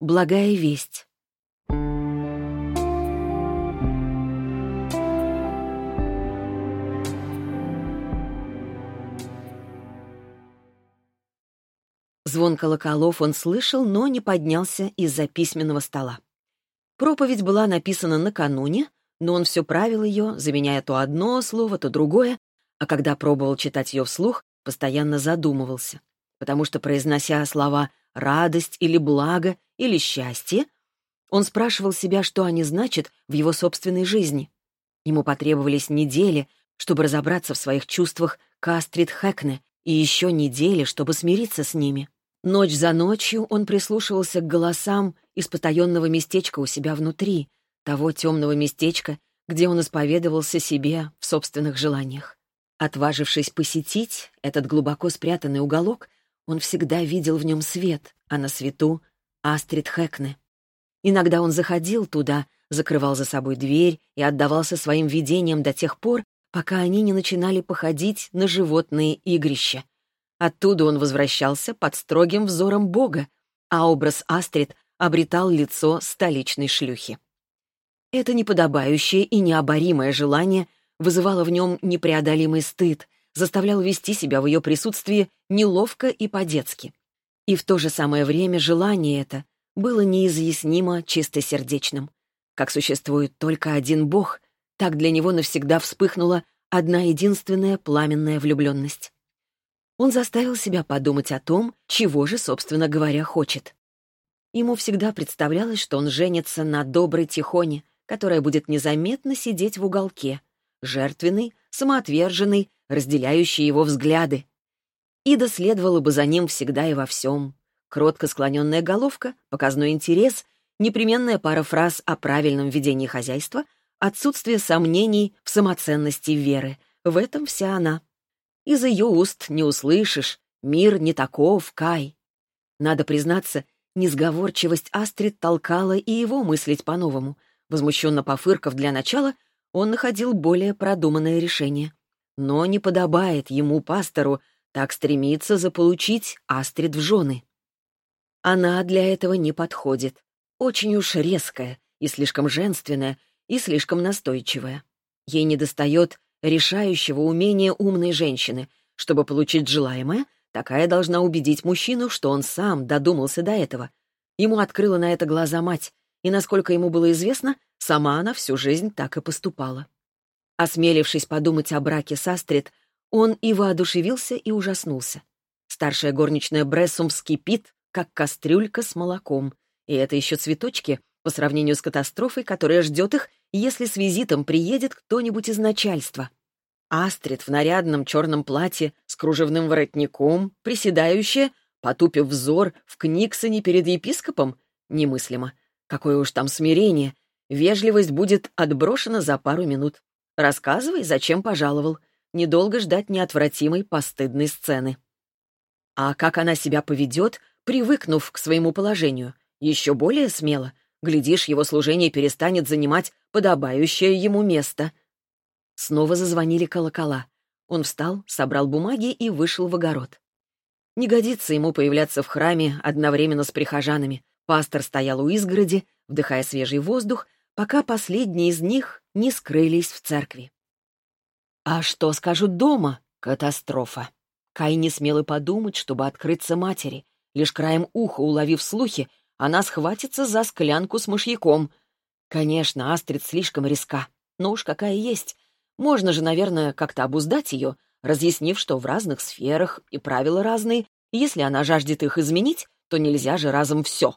Благая весть. Звон колоколов он слышал, но не поднялся из-за письменного стола. Проповедь была написана накануне, но он все правил ее, заменяя то одно слово, то другое, а когда пробовал читать ее вслух, постоянно задумывался, потому что, произнося слова «радость» или «благо» или «счастье», он спрашивал себя, что они значат в его собственной жизни. Ему потребовались недели, чтобы разобраться в своих чувствах к Астрид Хэкне, и еще недели, чтобы смириться с ними. Ночь за ночью он прислушивался к голосам из потаенного местечка у себя внутри, того темного местечка, где он исповедовался себе в собственных желаниях. Отважившись посетить этот глубоко спрятанный уголок, он всегда видел в нем свет, а на свету — Астрид Хэкне. Иногда он заходил туда, закрывал за собой дверь и отдавался своим видениям до тех пор, пока они не начинали походить на животные игрища. Оттуда он возвращался под строгим взором Бога, а образ Астрид обретал лицо столичной шлюхи. Это неподобающее и необоримое желание вызывало в нем непреодолимый стыд, заставлял вести себя в ее присутствии неловко и по-детски. И в то же самое время желание это было неизъяснимо чистосердечным. Как существует только один Бог, так для него навсегда вспыхнула одна единственная пламенная влюбленность он заставил себя подумать о том, чего же, собственно говоря, хочет. Ему всегда представлялось, что он женится на доброй Тихоне, которая будет незаметно сидеть в уголке, жертвенный, самоотверженный, разделяющий его взгляды. Ида следовала бы за ним всегда и во всем. Кротко склоненная головка, показной интерес, непременная пара фраз о правильном ведении хозяйства, отсутствие сомнений в самоценности веры. В этом вся она. Из ее уст не услышишь «Мир не таков, Кай». Надо признаться, несговорчивость Астрид толкала и его мыслить по-новому. Возмущенно пофырков для начала, он находил более продуманное решение. Но не подобает ему, пастору, так стремиться заполучить Астрид в жены. Она для этого не подходит. Очень уж резкая и слишком женственная, и слишком настойчивая. Ей недостает решающего умения умной женщины. Чтобы получить желаемое, такая должна убедить мужчину, что он сам додумался до этого. Ему открыла на это глаза мать, и, насколько ему было известно, сама она всю жизнь так и поступала. Осмелившись подумать о браке с Астрид, он и воодушевился, и ужаснулся. Старшая горничная Брессум вскипит, как кастрюлька с молоком, и это еще цветочки по сравнению с катастрофой, которая ждет их если с визитом приедет кто-нибудь из начальства. Астрид в нарядном черном платье с кружевным воротником, приседающая, потупив взор в Книксоне перед епископом? Немыслимо. Какое уж там смирение. Вежливость будет отброшена за пару минут. Рассказывай, зачем пожаловал. Недолго ждать неотвратимой постыдной сцены. А как она себя поведет, привыкнув к своему положению? Еще более смело. Глядишь, его служение перестанет занимать подобающее ему место. Снова зазвонили колокола. Он встал, собрал бумаги и вышел в огород. Не годится ему появляться в храме одновременно с прихожанами. Пастор стоял у изгороди, вдыхая свежий воздух, пока последние из них не скрылись в церкви. А что скажут дома? Катастрофа. Кай не смел и подумать, чтобы открыться матери. Лишь краем уха уловив слухи, она схватится за склянку с мышьяком. Конечно, Астрид слишком риска, но уж какая есть. Можно же, наверное, как-то обуздать ее, разъяснив, что в разных сферах и правила разные, если она жаждет их изменить, то нельзя же разом все.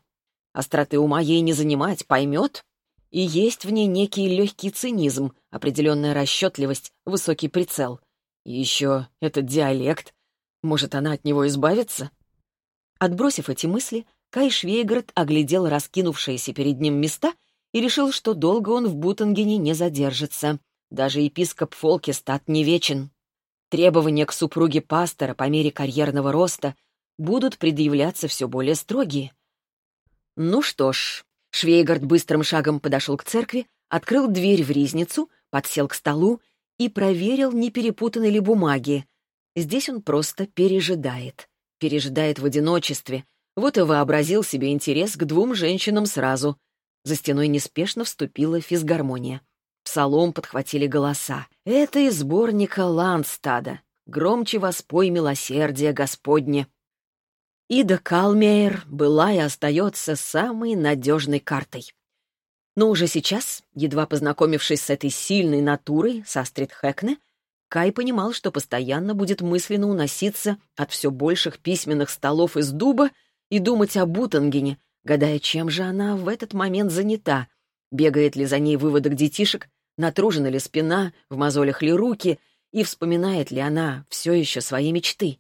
Остроты ума ей не занимать, поймет. И есть в ней некий легкий цинизм, определенная расчетливость, высокий прицел. И еще этот диалект. Может, она от него избавится? Отбросив эти мысли, Кай Швейгард оглядел раскинувшиеся перед ним места и решил, что долго он в Бутангене не задержится. Даже епископ Фолкестат не вечен. Требования к супруге пастора по мере карьерного роста будут предъявляться все более строгие. Ну что ж, Швейгард быстрым шагом подошел к церкви, открыл дверь в ризницу, подсел к столу и проверил, не перепутаны ли бумаги. Здесь он просто пережидает. Пережидает в одиночестве, Вот и вообразил себе интерес к двум женщинам сразу. За стеной неспешно вступила физгармония. Псалом подхватили голоса. Это из сборника Ландстада. «Громче воспой милосердие Господне». Ида Калмейер была и остается самой надежной картой. Но уже сейчас, едва познакомившись с этой сильной натурой, с Астрид Хэкне, Кай понимал, что постоянно будет мысленно уноситься от все больших письменных столов из дуба и думать о Бутангене, гадая, чем же она в этот момент занята, бегает ли за ней выводок детишек, натружена ли спина, в мозолях ли руки, и вспоминает ли она все еще свои мечты.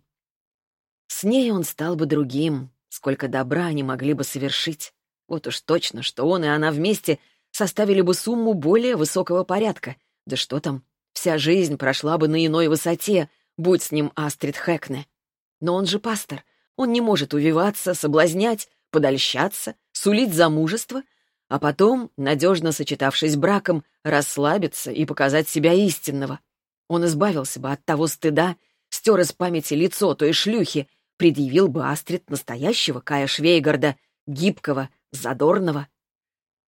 С ней он стал бы другим, сколько добра они могли бы совершить. Вот уж точно, что он и она вместе составили бы сумму более высокого порядка. Да что там, вся жизнь прошла бы на иной высоте, будь с ним Астрид Хэкне. Но он же пастор, он не может увиваться, соблазнять, подольщаться, сулить замужество, а потом, надежно сочетавшись браком, расслабиться и показать себя истинного. Он избавился бы от того стыда, стер из памяти лицо той шлюхи, предъявил бы Астрид настоящего Кая Швейгарда, гибкого, задорного.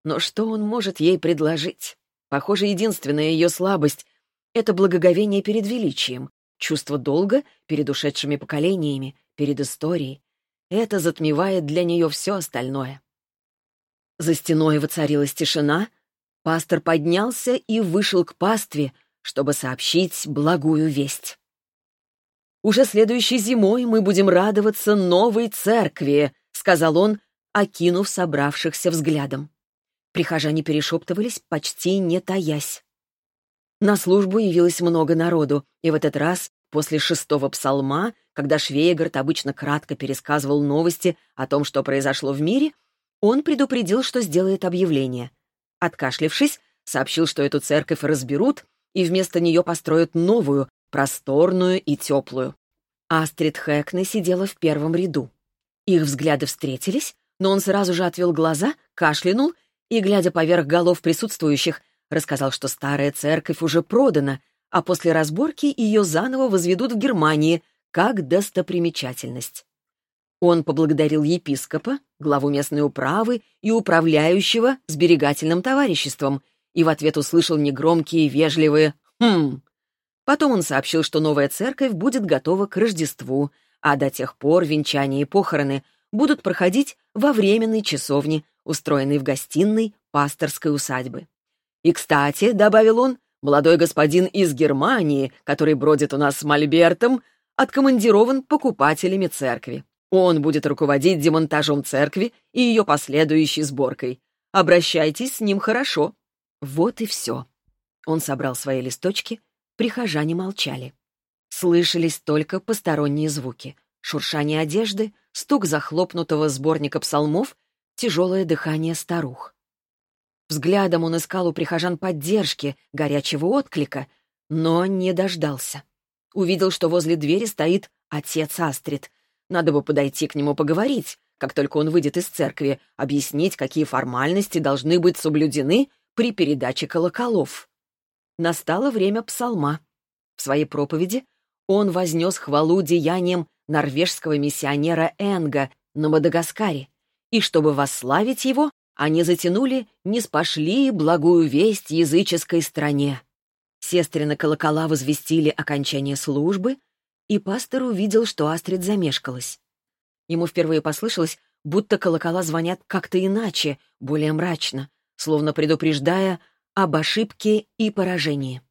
Но что он может ей предложить? Похоже, единственная ее слабость — это благоговение перед величием, чувство долга перед ушедшими поколениями, перед историей. Это затмевает для нее все остальное. За стеной воцарилась тишина, пастор поднялся и вышел к пастве, чтобы сообщить благую весть. «Уже следующей зимой мы будем радоваться новой церкви», — сказал он, окинув собравшихся взглядом. Прихожане перешептывались, почти не таясь. На службу явилось много народу, и в этот раз, после шестого псалма, когда Швейгард обычно кратко пересказывал новости о том, что произошло в мире, он предупредил, что сделает объявление. Откашлившись, сообщил, что эту церковь разберут и вместо нее построят новую, просторную и теплую. Астрид Хэкне сидела в первом ряду. Их взгляды встретились, но он сразу же отвел глаза, кашлянул и, глядя поверх голов присутствующих, рассказал, что старая церковь уже продана, а после разборки ее заново возведут в Германии как достопримечательность. Он поблагодарил епископа, главу местной управы и управляющего сберегательным товариществом, и в ответ услышал негромкие вежливые «хм». Потом он сообщил, что новая церковь будет готова к Рождеству, а до тех пор венчание и похороны будут проходить во временной часовне, устроенной в гостиной пасторской усадьбы. И, кстати, — добавил он, — молодой господин из Германии, который бродит у нас с Мольбертом, откомандирован покупателями церкви. Он будет руководить демонтажом церкви и ее последующей сборкой. Обращайтесь с ним хорошо. Вот и все. Он собрал свои листочки, прихожане молчали. Слышались только посторонние звуки. Шуршание одежды, стук захлопнутого сборника псалмов, тяжелое дыхание старух. Взглядом он искал у прихожан поддержки, горячего отклика, но не дождался. Увидел, что возле двери стоит отец Астрид. Надо бы подойти к нему поговорить, как только он выйдет из церкви, объяснить, какие формальности должны быть соблюдены при передаче колоколов. Настало время псалма. В своей проповеди он вознес хвалу деяниям норвежского миссионера Энга на Мадагаскаре, и чтобы восславить его, они затянули «Не спошли благую весть языческой стране». Сестрины колокола возвестили окончание службы, и пастор увидел, что Астрид замешкалась. Ему впервые послышалось, будто колокола звонят как-то иначе, более мрачно, словно предупреждая об ошибке и поражении.